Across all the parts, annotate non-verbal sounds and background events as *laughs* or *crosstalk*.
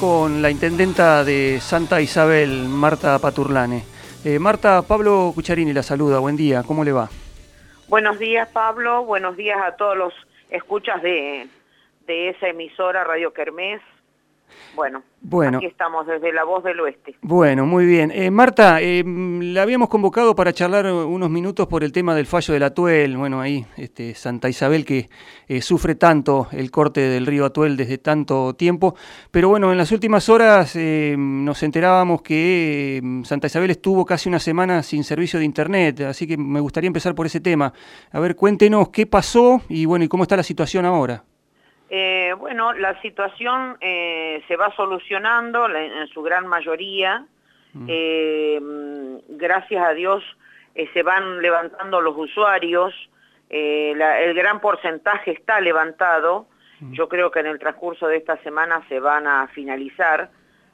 con la intendenta de Santa Isabel, Marta Paturlane. Eh, Marta, Pablo Cucharini la saluda, buen día, ¿cómo le va? Buenos días Pablo, buenos días a todos los escuchas de, de esa emisora Radio Kermés. Bueno, bueno, aquí estamos desde la voz del oeste. Bueno, muy bien. Eh, Marta, eh, la habíamos convocado para charlar unos minutos por el tema del fallo del Atuel. Bueno, ahí este, Santa Isabel que eh, sufre tanto el corte del río Atuel desde tanto tiempo. Pero bueno, en las últimas horas nos enterábamos que Santa Isabel estuvo casi una semana sin servicio de Internet. Así que me gustaría empezar por ese tema. A ver, cuéntenos qué pasó y bueno, y cómo está la situación ahora. Eh, bueno, la situación eh, se va solucionando en su gran mayoría. Mm. Eh, gracias a Dios se van levantando los usuarios. el gran porcentaje está levantado. Mm. Yo creo que en el transcurso de esta semana se van a finalizar.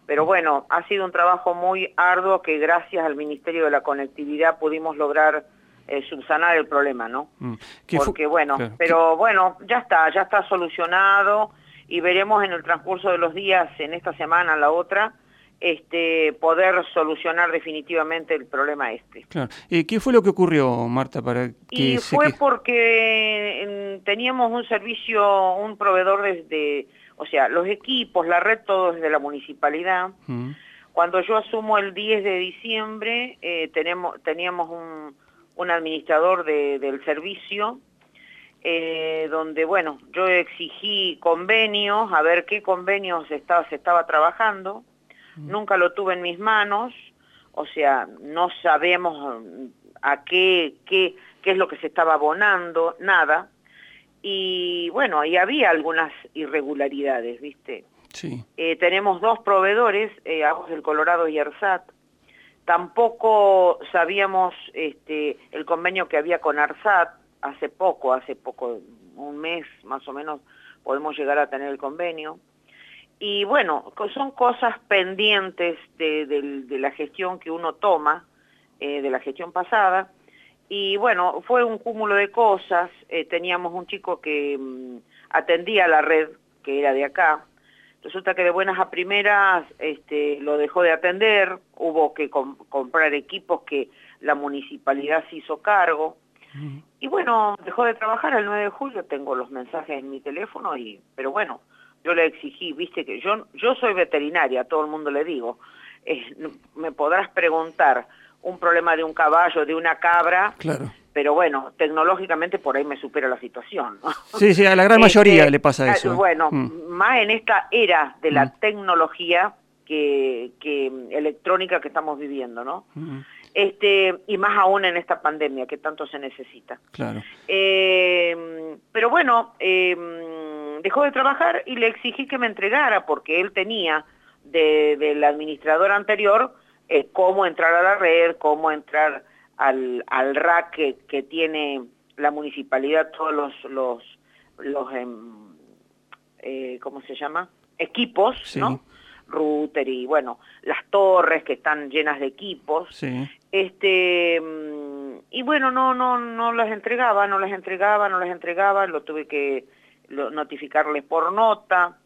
Pero mm. bueno, ha sido un trabajo muy arduo que gracias al Ministerio de la Conectividad pudimos lograr eh, subsanar el problema, ¿no? Mm. Porque bueno, pero bueno, ya está, ya está solucionado y veremos en el transcurso de los días, en esta semana, la otra, este, poder solucionar definitivamente el problema este. Claro. Eh, ¿Qué fue lo que ocurrió, Marta, para que Y fue porque teníamos un servicio, un proveedor desde, o sea, los equipos, la red, todo desde la municipalidad. Mm. Cuando yo asumo el 10 de diciembre, eh, tenemos, teníamos un un administrador del servicio, eh, donde, bueno, yo exigí convenios, a ver qué convenios estaba, se estaba trabajando, mm. nunca lo tuve en mis manos, o sea, no sabemos mm, a qué, qué, qué es lo que se estaba abonando, nada, y bueno, ahí había algunas irregularidades, ¿viste? Sí. Eh, tenemos dos proveedores, eh, del Colorado y ERSAT, Tampoco sabíamos este, el convenio que había con ARSAT hace poco, hace poco, un mes más o menos, podemos llegar a tener el convenio. Y bueno, son cosas pendientes de, la gestión que uno toma, eh, de la gestión pasada. Y bueno, fue un cúmulo de cosas. Eh, teníamos un chico que mm, atendía la red, que era de acá, Resulta que de buenas a primeras este, lo dejó de atender, hubo que comprar equipos que la municipalidad se hizo cargo. Y bueno, dejó de trabajar el 9 de julio, tengo los mensajes en mi teléfono, y pero bueno, yo le exigí, viste que yo, yo soy veterinaria, a todo el mundo le digo, eh, me podrás preguntar un problema de un caballo, de una cabra, claro pero bueno, tecnológicamente por ahí me supera la situación. Sí, sí, a la gran mayoría este, le pasa eso. ¿eh? Bueno, mm. más en esta era de la mm. tecnología que, que, electrónica que estamos viviendo, ¿no? Mm. Este, y más aún en esta pandemia que tanto se necesita. Claro. Eh, pero bueno, eh, dejó de trabajar y le exigí que me entregara porque él tenía del administrador anterior cómo entrar a la red, cómo entrar al, al rack que, tiene la municipalidad, todos los, los, los em, eh, ¿cómo se llama? Equipos, ¿no? Router y bueno, las torres que están llenas de equipos. Este, mm, y bueno, no, no, no las entregaba, no las entregaba, no las entregaba, lo tuve que notificarles por nota.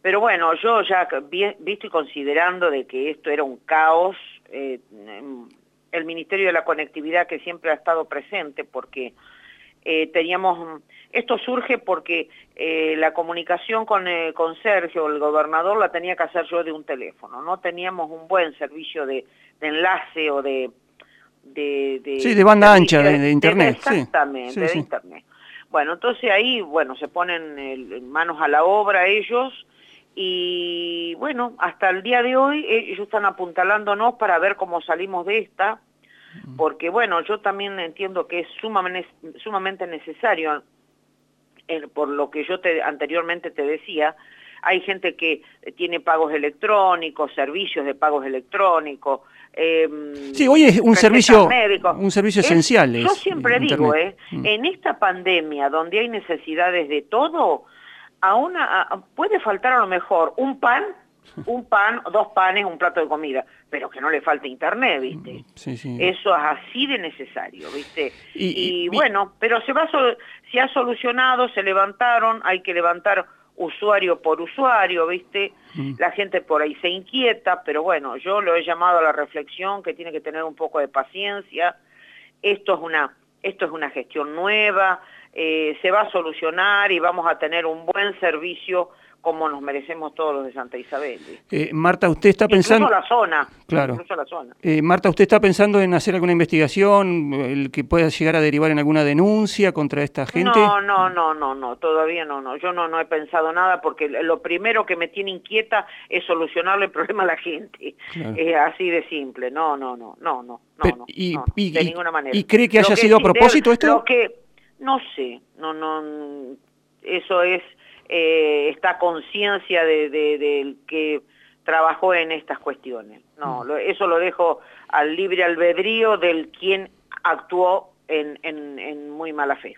Pero bueno, yo ya visto y considerando de que esto era un caos, eh, el Ministerio de la Conectividad que siempre ha estado presente porque eh, teníamos, esto surge porque eh, la comunicación con, eh, con Sergio, el gobernador, la tenía que hacer yo de un teléfono, no teníamos un buen servicio de, enlace o de, de, Sí, de banda ancha, de, internet. exactamente, de internet. Bueno, entonces ahí, bueno, se ponen manos a la obra ellos y bueno, hasta el día de hoy ellos están apuntalándonos para ver cómo salimos de esta, porque bueno, yo también entiendo que es sumamente, sumamente necesario, eh, por lo que yo te, anteriormente te decía, hay gente que tiene pagos electrónicos, servicios de pagos electrónicos. Eh, sí, hoy es un servicio, un servicio esencial. yo siempre digo, eh, mm. en esta pandemia donde hay necesidades de todo, a una, puede faltar a lo mejor un pan, *laughs* un pan, dos panes, un plato de comida, pero que no le falte internet, ¿viste? Eso es así de necesario, ¿viste? Y, bueno, pero se va se ha solucionado, se levantaron, hay que levantar usuario por usuario, ¿viste? Mm. La gente por ahí se inquieta, pero bueno, yo lo he llamado a la reflexión que tiene que tener un poco de paciencia. Esto es una, esto es una gestión nueva, eh, se va a solucionar y vamos a tener un buen servicio como nos merecemos todos los de Santa Isabel. Eh, Marta, usted está pensando... Incluso la zona. Claro. la zona. Eh, Marta, ¿usted está pensando en hacer alguna investigación el que pueda llegar a derivar en alguna denuncia contra esta gente? No, no, no, no, no, todavía no, no. Yo no, no he pensado nada porque lo primero que me tiene inquieta es solucionarle el problema a la gente. Así de simple. No, no, no, no, no, no, y, de ninguna manera. ¿Y cree que haya sido a propósito esto? Lo que, no sé, no, no, eso es eh, esta conciencia del de, que trabajó en estas cuestiones. No, mm. eso lo dejo al libre albedrío del quien actuó en, en, muy mala fe.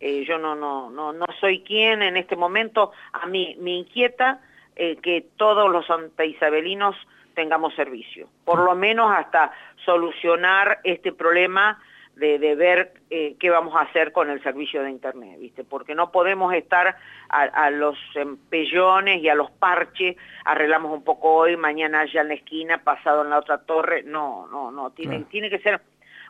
Eh, yo no, no, no, no soy quien en este momento, a mí me inquieta eh, que todos los antaisabelinos tengamos servicio, por lo menos hasta solucionar este problema de, ver eh, qué vamos a hacer con el servicio de Internet, ¿viste? Porque no podemos estar a, los empellones y a los parches, arreglamos un poco hoy, mañana allá en la esquina, pasado en la otra torre, no, no, no, tiene, tiene que ser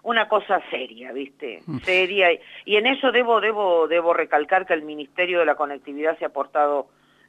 una cosa seria, ¿viste? Mm. Seria, y, y en eso debo, debo, debo recalcar que el Ministerio de la Conectividad se ha portado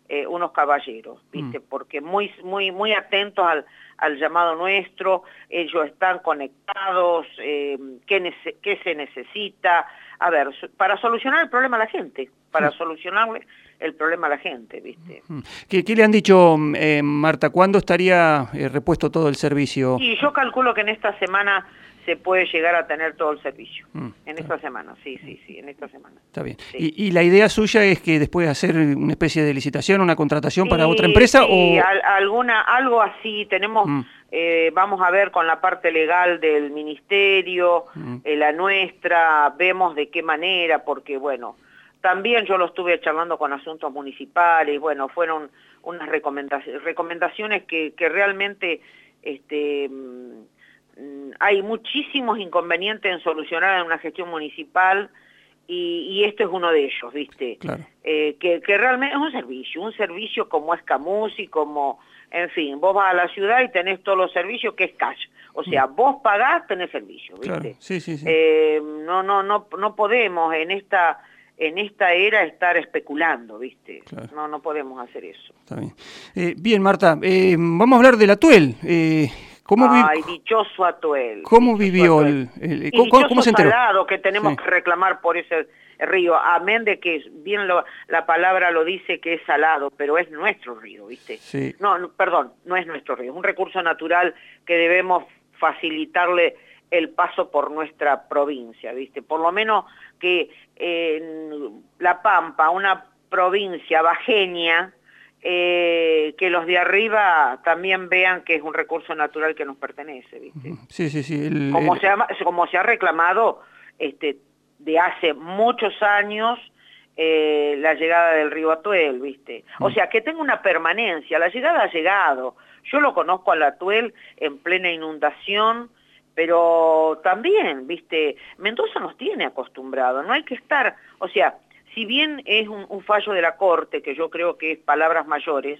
eh, unos caballeros, ¿viste? Mm. Porque muy, muy, muy atentos al, al llamado nuestro, ellos están conectados, eh, ¿qué, qué, se necesita, a ver, para solucionar el problema a la gente, para solucionarle el problema a la gente, ¿viste? ¿Qué, qué le han dicho, eh, Marta, cuándo estaría eh, repuesto todo el servicio? Y yo calculo que en esta semana se puede llegar a tener todo el servicio. Mm, en esta semana, sí, sí, sí, en esta semana. Está bien. Y, la idea suya es que después de hacer una especie de licitación, una contratación para otra empresa? Sí, o... alguna, algo así. Tenemos, mm. eh, vamos a ver con la parte legal del ministerio, mm. eh, la nuestra, vemos de qué manera, porque bueno, también yo lo estuve charlando con asuntos municipales, bueno, fueron unas recomendaciones, recomendaciones que, que realmente... este hay muchísimos inconvenientes en solucionar en una gestión municipal y, esto es uno de ellos, ¿viste? Eh, que, realmente es un servicio, un servicio como es Camusi, como, en fin, vos vas a la ciudad y tenés todos los servicios que es cash. O sea, mm. vos pagás, tenés servicio, ¿viste? Sí, sí, sí. Eh, no, no, no, no podemos en esta en esta era estar especulando, ¿viste? No, no podemos hacer eso. Está bien. Eh, bien, Marta, vamos a hablar del Atuel. ¿Cómo Ay, dichoso Atuel. ¿Cómo vivió el, ¿cómo, se enteró? salado que tenemos que reclamar por ese río, amén de que bien la palabra lo dice que es salado, pero es nuestro río, ¿viste? Sí. No, perdón, no es nuestro río, es un recurso natural que debemos facilitarle el paso por nuestra provincia, ¿viste? Por lo menos que en La Pampa, una provincia bajeña, eh, que los de arriba también vean que es un recurso natural que nos pertenece, ¿viste? Sí, sí, sí. como, se ha, como se ha reclamado este, de hace muchos años eh, la llegada del río Atuel, ¿viste? O mm. sea, que tenga una permanencia, la llegada ha llegado. Yo lo conozco al Atuel en plena inundación, pero también, ¿viste? Mendoza nos tiene acostumbrado, no hay que estar, o sea, si bien es un, fallo de la Corte, que yo creo que es palabras mayores,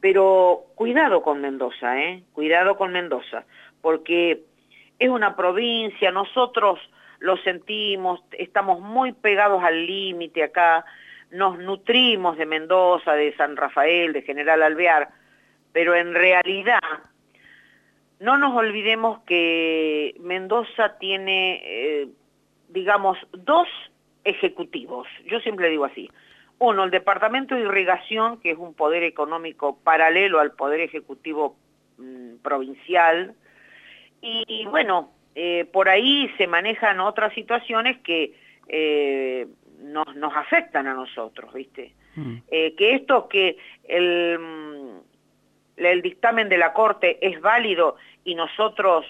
pero cuidado con Mendoza, ¿eh? Cuidado con Mendoza, porque es una provincia, nosotros lo sentimos, estamos muy pegados al límite acá, nos nutrimos de Mendoza, de San Rafael, de General Alvear, pero en realidad no nos olvidemos que Mendoza tiene, eh, digamos, dos ejecutivos. Yo siempre digo así. Uno, el Departamento de Irrigación, que es un poder económico paralelo al poder ejecutivo mm, provincial. Y, bueno, eh, por ahí se manejan otras situaciones que eh, nos, nos, afectan a nosotros, ¿viste? Mm. Eh, que esto que el, mm, el dictamen de la Corte es válido y nosotros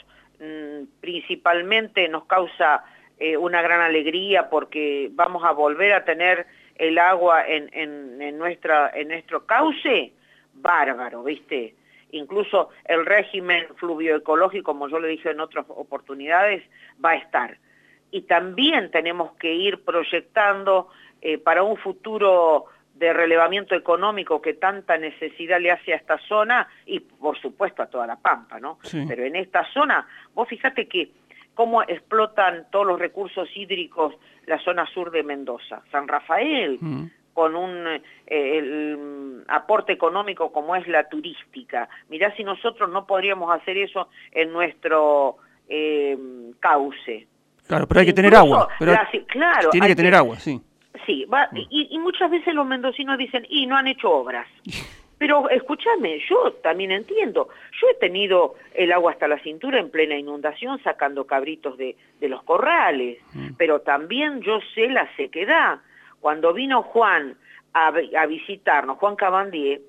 principalmente nos causa eh, una gran alegría porque vamos a volver a tener el agua en, en, nuestra, en nuestro cauce, bárbaro, ¿viste? Incluso el régimen fluvioecológico, como yo le dije en otras oportunidades, va a estar. Y también tenemos que ir proyectando eh, para un futuro de relevamiento económico que tanta necesidad le hace a esta zona y por supuesto a toda la Pampa, ¿no? Pero en esta zona, vos fíjate que cómo explotan todos los recursos hídricos la zona sur de Mendoza, San Rafael, mm. con un eh, mm, aporte económico como es la turística. Mirá si nosotros no podríamos hacer eso en nuestro eh, cauce. Claro, pero hay que tener agua. Pero claro, tiene que tener agua, sí. Sí, va, mm. y, muchas veces los mendocinos dicen, y no han hecho obras. *laughs* Pero escúchame, yo también entiendo. Yo he tenido el agua hasta la cintura en plena inundación sacando cabritos de, los corrales, mm. pero también yo sé la sequedad. Cuando vino Juan a, visitarnos, Juan Cabandier,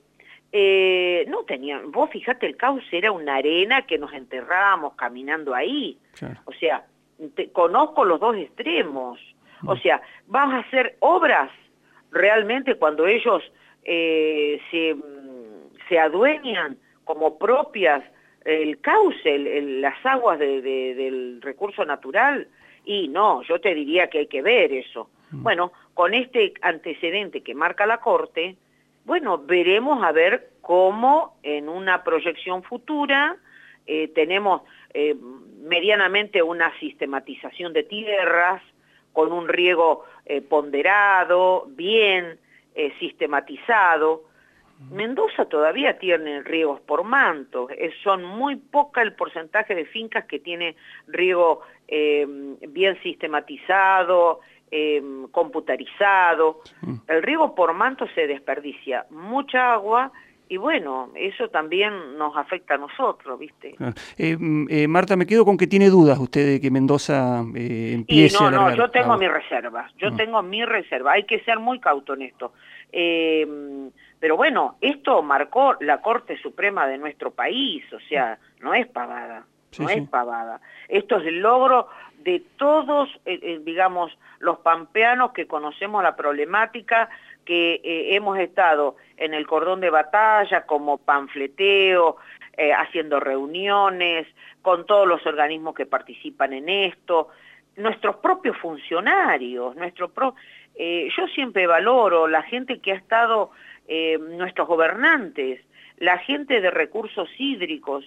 eh, no tenían, vos fíjate, el cauce era una arena que nos enterrábamos caminando ahí. O sea, conozco los dos extremos. O mm. sea, vamos a hacer obras realmente cuando ellos eh, se, se, adueñan como propias el cauce, las aguas del recurso natural. Y no, yo te diría que hay que ver eso. Mm. Bueno, con este antecedente que marca la Corte, bueno, veremos a ver cómo en una proyección futura eh, tenemos eh, medianamente una sistematización de tierras, con un riego eh, ponderado, bien sistematizado. Mendoza todavía tiene riegos por manto, son muy poca el porcentaje de fincas que tiene riego em, bien sistematizado, em, computarizado. El riego por manto se desperdicia mucha agua y bueno, eso también nos afecta a nosotros, ¿viste? Eh, mm, eh, Marta, me quedo con que tiene dudas usted de que Mendoza eh, empiece no, No, yo tengo mi reserva, yo ah. tengo mi reserva, hay que ser muy cauto en esto. Eh, pero bueno, esto marcó la Corte Suprema de nuestro país, o sea, no es pavada, no es pavada. Esto es el logro de todos, digamos, los pampeanos que conocemos la problemática, que eh, hemos estado en el cordón de batalla como panfleteo, eh, haciendo reuniones, con todos los organismos que participan en esto, nuestros propios funcionarios, nuestro eh, yo siempre valoro la gente que ha estado, nuestros gobernantes, la gente de recursos hídricos,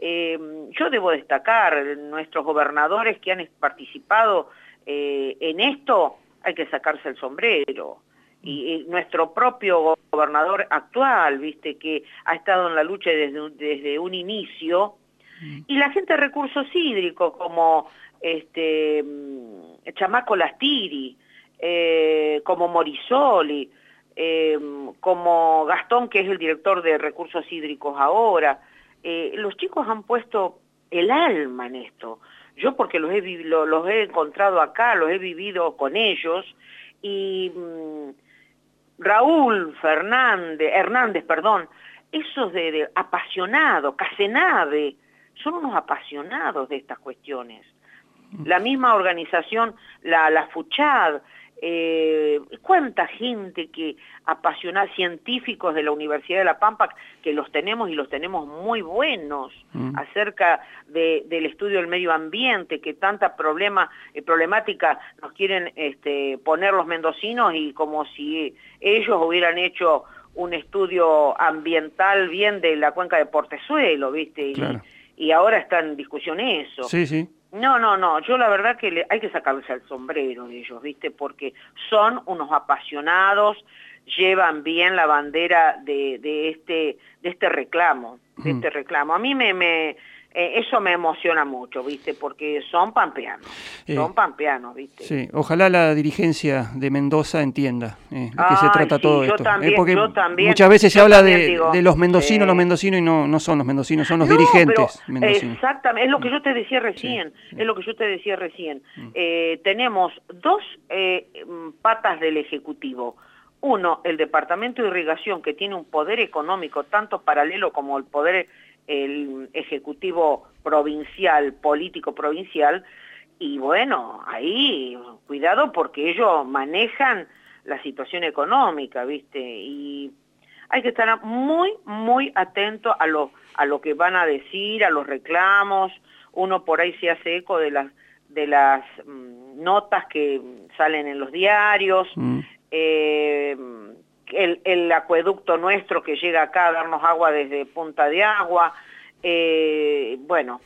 yo debo destacar nuestros gobernadores que han participado en esto, hay que sacarse el sombrero. Y, nuestro propio gobernador actual, viste, que ha estado en la lucha desde, desde un inicio, mm. y la gente de recursos hídricos como este mm, Chamaco Lastiri, eh, como Morisoli, eh, como Gastón, que es el director de recursos hídricos ahora, eh, los chicos han puesto el alma en esto. Yo porque los he, los he encontrado acá, los he vivido con ellos, y mm, Raúl Fernández, Hernández, perdón, esos de, apasionados, Casenave, son unos apasionados de estas cuestiones. La misma organización, la, la FUCHAD, eh, cuánta gente que apasiona, científicos de la Universidad de La Pampa, que los tenemos y los tenemos muy buenos mm. acerca del estudio del medio ambiente, que tanta problema, eh, problemática nos quieren este, poner los mendocinos y como si ellos hubieran hecho un estudio ambiental bien de la cuenca de Portezuelo, ¿viste? Y, y ahora está en discusión eso. Sí, sí. No, no, no, yo la verdad que le, hay que sacarse el sombrero de ellos, ¿viste? Porque son unos apasionados, llevan bien la bandera de, de este, de este reclamo, de este reclamo. A mí me, me, eh, eso me emociona mucho, ¿viste? Porque son pampeanos, eh, son pampeanos, ¿viste? Sí, ojalá la dirigencia de Mendoza entienda eh, de qué se trata todo esto. porque muchas veces se habla de, los mendocinos, los mendocinos, y no, no son los mendocinos, son los dirigentes mendocinos. Exactamente, es lo que yo te decía recién, es lo que yo te decía recién. Mm. tenemos dos patas del Ejecutivo. Uno, el Departamento de Irrigación, que tiene un poder económico tanto paralelo como el poder el Ejecutivo provincial, político provincial, y bueno, ahí cuidado porque ellos manejan la situación económica, ¿viste? Y hay que estar muy, muy atento a lo, a lo que van a decir, a los reclamos, uno por ahí se hace eco de las, de las mm, notas que salen en los diarios, mm. eh, el, el, acueducto nuestro que llega acá a darnos agua desde Punta de Agua, eh, bueno,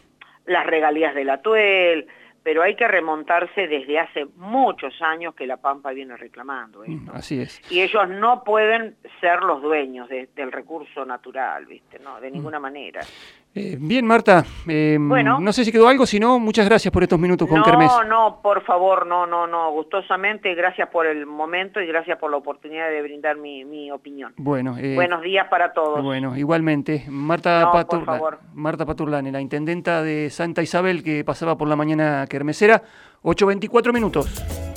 las regalías del Atuel, pero hay que remontarse desde hace muchos años que la Pampa viene reclamando mm, esto. Así es. Y ellos no pueden ser los dueños del recurso natural, ¿viste? No, de mm. ninguna manera. Eh, bien, Marta. Eh, bueno, no sé si quedó algo, si no, muchas gracias por estos minutos con no, No, no, por favor, no, no, no. Gustosamente, gracias por el momento y gracias por la oportunidad de brindar mi, opinión. Bueno. Eh, Buenos días para todos. Bueno, igualmente. Marta, Marta Paturlane, la intendenta de Santa Isabel que pasaba por la mañana kermesera, 8.24 minutos.